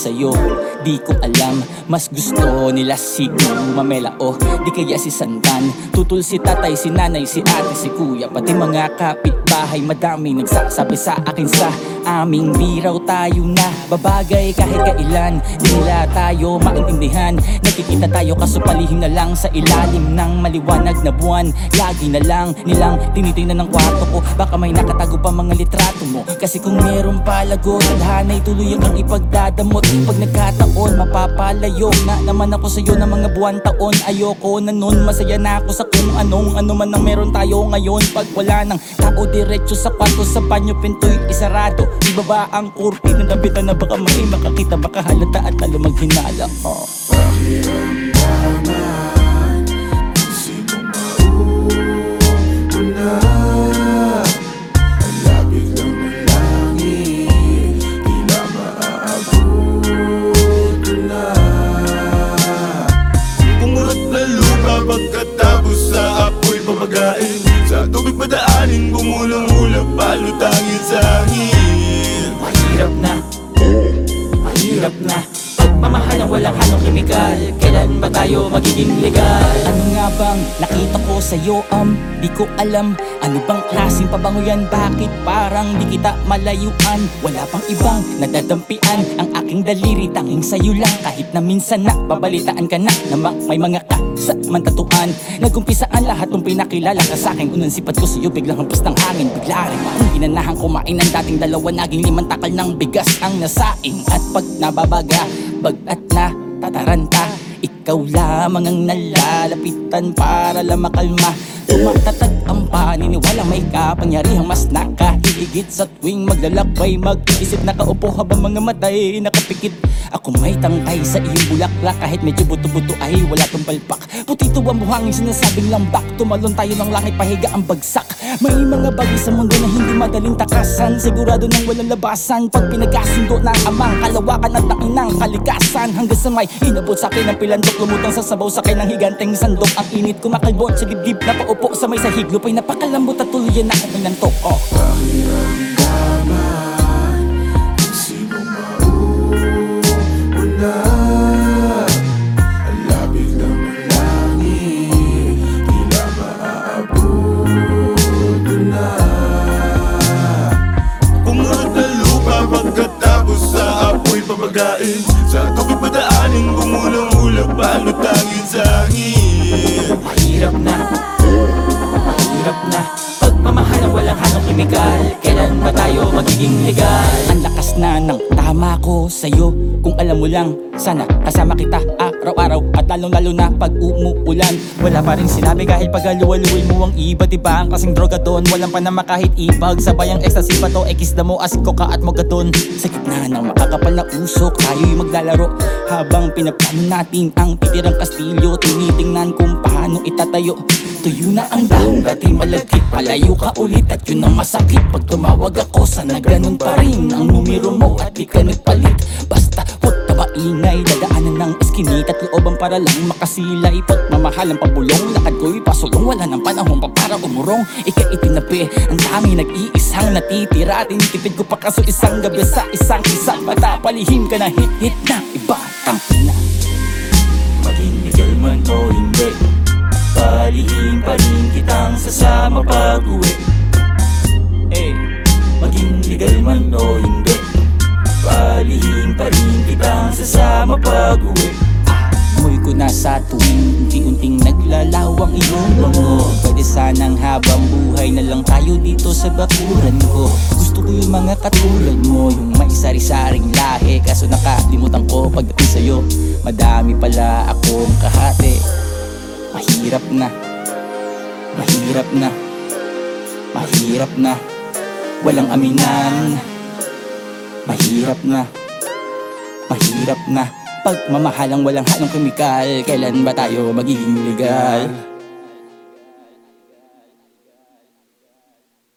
sa'yo. Di ko alam, mas gusto nila si Mamela. O di kaya si Santan Tutul si tatay, si nanay, si ate, si kuya. Pati mga kapitbahay, madami nagsasabi sa akin sa aming biraw tayo na Babagay kahit kailan, di nila tayo maintindihan. Nagkikita tayo kaso palihim na lang sa ilalim ng maliwanag na buwan. Lagi na lang nilang tinitingnan ng kwarto ko. Baka may nakatago pa mga litrato mo. Kasi kung meron palago, tadhana'y tuloy ang ipagdadamot. Pag nagkataon, mapapalayo na naman ako sa'yo ng mga buwan taon. Ayoko na nun, masaya na ako sa kung anong ano man ang meron tayo ngayon. Pag wala nang tao diretso sa kwarto sa banyo pinto'y isarado Ibaba ang kurti ng labitan na baka may makakita Baka halata at lalo maghinala oh. Kumurot na lupa pagkatapos sa apoy pamagain Sa tubig padaanin gumulong ulap palutangin sa tayo magiging legal? Ano nga bang nakita ko sa'yo um? Di ko alam. Ano bang klaseng pabango yan? Bakit parang di kita malayuan? Wala pang ibang nadadampian. Ang aking daliri tanging sa'yo lang. Kahit na minsan na babalitaan ka na Na ma- may mga ka sa mantatuan Nagumpisa ang lahat ng pinakilala ka sa'kin. Unang sipat ko sa'yo biglang hampas ng hangin. Bigla rin inanahan kumain ng dating dalawa. Naging limang takal ng bigas ang nasaing. At pag nababaga, bagat na tataranta Ikaw lamang ang nalalapitan para lang makalma Tumatatag ang paniniwala may kapangyarihang mas nakahigit Sa tuwing maglalakbay mag-iisip Nakaupo habang mga matay nakapikit. Ako may tangkay sa iyong bulaklak Kahit medyo buto-buto ay wala tong palpak. Putito ang buhangin sinasabing lambak. Tumalon tayo ng langit pahiga ang bagsak. May mga bagay sa mundo na hindi madaling takasan. Sigurado nang walang labasan Pag pinagkasundo ng amang kalawakan at ng inang kalikasan. Hanggang sa may inabot sa akin ang pilandok Lumutang sa sabaw sa akin ng higanteng sandok. Ang init kumakalbon sa dibdib na paupo sa may sahig Lupay napakalambot at tuluyan na akong minantok oh. Sino mauna Ang labig ng langit Tila maaabot na Kumurot na lupa pagkatapos sa apoy pamagain Sa tubig padaanin gumulong ulap sa'yo. Kung alam mo lang Sana kasama kita araw-araw At lalong-lalo na pag umuulan. Wala pa rin sinabi kahit pag aluwaluwi mo ang iba Diba? Ang kasing droga doon Walang panama kahit ipag Sabay ang ecstasy pa to Ekis na mo asiko ka at mogadon Sa gitna ng makakapal na usok Tayo'y maglalaro. Habang pinaplano natin ang titirang kastilyo Tinitingnan kung paano itatayo. Tuyo na ang dahong dati malagkit Palayo ka ulit at yun ang masakit. Pag tumawag ako sana ganun pa rin Ang numero mo at di ka nagpalit maingay Dadaanan ng eskinit at looban para lang makasilay? Pagmamahal ang pabulong Lakad ko'y pasulong Wala ng panahon pa para umurong. Ika itinabi Ang dami nag-iisang natitira. Tinitipid ko pa kaso isang gabi sa isang isa. Bata palihim ka na hit-hit na iba tuwing unti-unting naglalawang iyong bango Pwede sanang habang buhay na lang tayo dito sa bakuran ko. Gusto ko yung mga katulad mo Yung may sari-saring lahi. Kaso nakalimutan ko pagdating sa'yo Madami pala akong kahati. Mahirap na. Mahirap na. Mahirap na. Walang aminan. Mahirap na. Mahirap na Pagmamahalang walang halong kemikal Kailan ba tayo magiging legal?